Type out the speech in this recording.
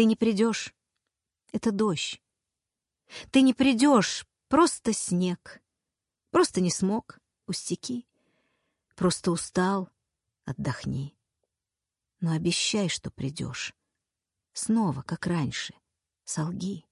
Ты не придешь. Это дождь. Ты не придешь, просто снег. Просто не смог, пустяки. Просто устал, отдохни. Но обещай, что придешь. Снова, как раньше, солги.